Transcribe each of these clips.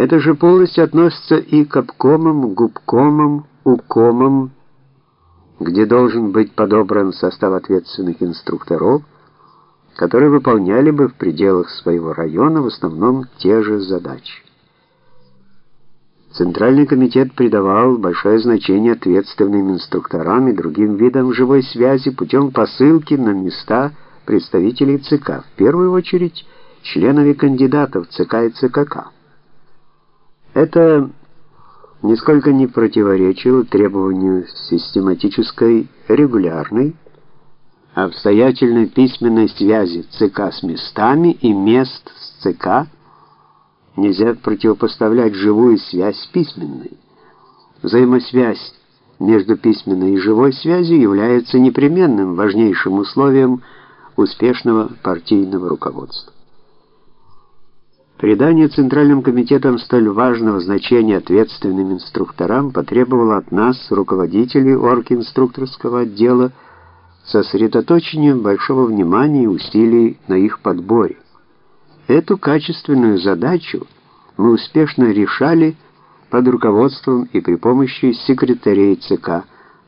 Это же полностью относится и к обкомам, губкомам, укомам, где должен быть подобран состав ответственных инструкторов, которые выполняли бы в пределах своего района в основном те же задачи. Центральный комитет придавал большое значение ответственным инструкторам и другим видам живой связи путем посылки на места представителей ЦК, в первую очередь членов и кандидатов ЦК и ЦКК. Это нисколько не противоречило требованию систематической, регулярной, обстоятельной письменной связи ЦК с местами и мест с ЦК нельзя противопоставлять живую связь с письменной. Взаимосвязь между письменной и живой связью является непременным важнейшим условием успешного партийного руководства. Придание Центральным комитетам столь важного значения ответственным инструкторам потребовало от нас, руководителей оргинструкторского отдела, сосредоточения большого внимания и усилий на их подборе. Эту качественную задачу мы успешно решали под руководством и при помощи секретарей ЦК,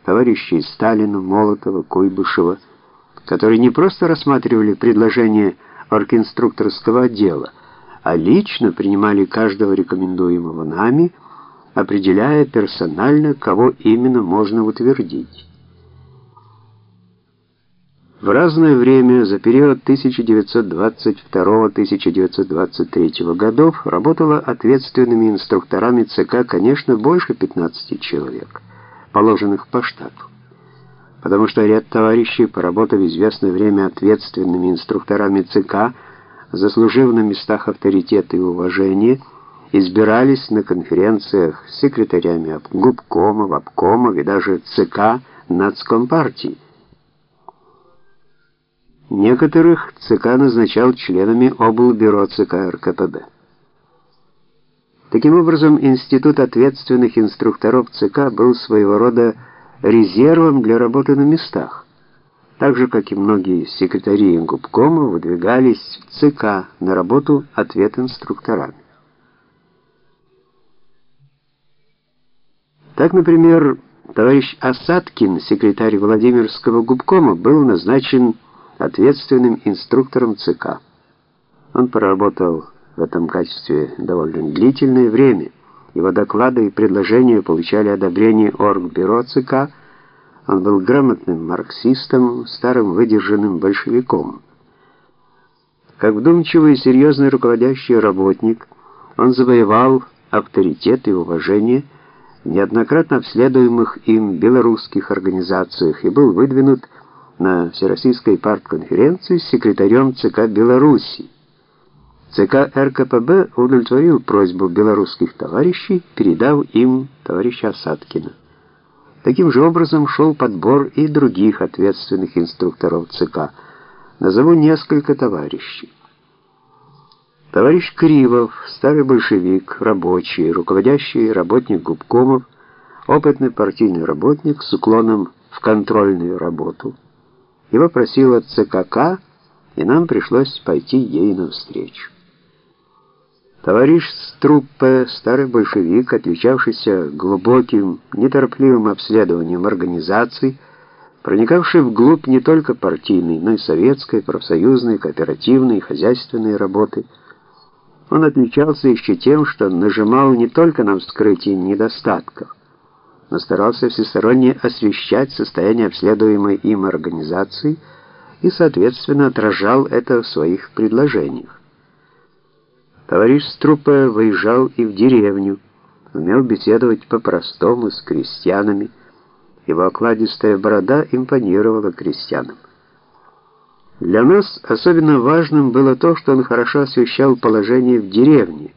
товарищей Сталина, Молотова, Куйбышева, которые не просто рассматривали предложения оргинструкторского отдела, а лично принимали каждого рекомендуемого нами, определяя персонально, кого именно можно утвердить. В разное время за период 1922-1923 годов работало ответственными инструкторами ЦК, конечно, больше 15 человек, положенных по штату. Потому что ряд товарищей, поработав известное время ответственными инструкторами ЦК, заслужив на местах авторитета и уважения, избирались на конференциях секретарями губкомов, обкомов и даже ЦК нацкомпартии. Некоторых ЦК назначал членами облбюро ЦК РКПБ. Таким образом, институт ответственных инструкторов ЦК был своего рода резервом для работы на местах, так же, как и многие секретари губкома выдвигались в ЦК на работу ответ-инструкторами. Так, например, товарищ Осадкин, секретарь Владимирского губкома, был назначен ответственным инструктором ЦК. Он проработал в этом качестве довольно длительное время. Его доклады и предложения получали одобрение Оргбюро ЦК. Он был грамотным марксистом, старым выдержанным большевиком. Как вдумчивый и серьезный руководящий работник, он завоевал авторитет и уважение в неоднократно обследуемых им белорусских организациях и был выдвинут на Всероссийской партконференции с секретарем ЦК Беларуси. ЦК РКПБ удовлетворил просьбу белорусских товарищей, передав им товарища Осадкина. Таким же образом шел подбор и других ответственных инструкторов ЦК. Назову несколько товарищей. Товарищ Кривов, старый большевик, рабочий, руководящий работник губкомов, опытный партийный работник с уклоном в контрольную работу – его просила ЦКК, и нам пришлось пойти ей навстречу. Товарищ Струппе, старый большевик, отличавшийся глубоким, неторопливым обследованием организаций, проникавший вглубь не только партийной, но и советской, профсоюзной, кооперативной и хозяйственной работы, он отличался еще тем, что нажимал не только на вскрытие недостатков, но старался всесторонне освещать состояние обследуемой им организации и, соответственно, отражал это в своих предложениях. Товарищ Струпа выезжал и в деревню, умел беседовать по-простому с крестьянами, его окладистая борода импонировала крестьянам. Для нас особенно важным было то, что он хорошо освещал положение в деревне,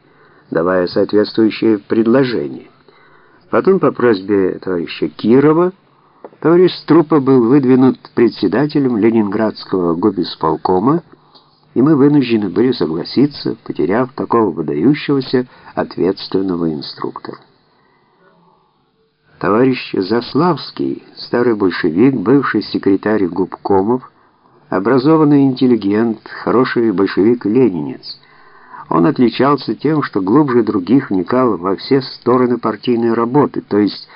давая соответствующие предложения. Потом по просьбе товарища Кирова товарищ Струпа был выдвинут председателем Ленинградского губисполкома, и мы вынуждены были согласиться, потеряв такого выдающегося ответственного инструктора. Товарищ Заславский, старый большевик, бывший секретарь губкомов, образованный интеллигент, хороший большевик-ленинец, Он отличался тем, что глубже других вникал во все стороны партийной работы, то есть